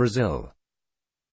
Brazil.